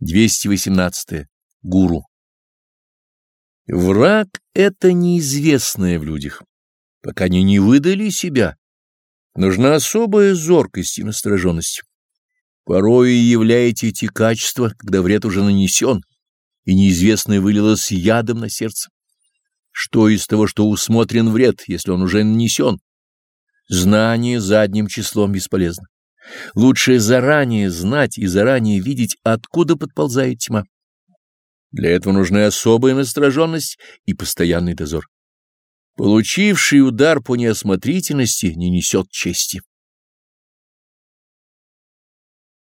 218. Гуру. Враг — это неизвестное в людях, пока они не выдали себя. Нужна особая зоркость и настороженность. Порою являете эти качества, когда вред уже нанесен, и неизвестное вылилось ядом на сердце. Что из того, что усмотрен вред, если он уже нанесен? Знание задним числом бесполезно. Лучше заранее знать и заранее видеть, откуда подползает тьма. Для этого нужны особая настороженность и постоянный дозор. Получивший удар по неосмотрительности не несет чести.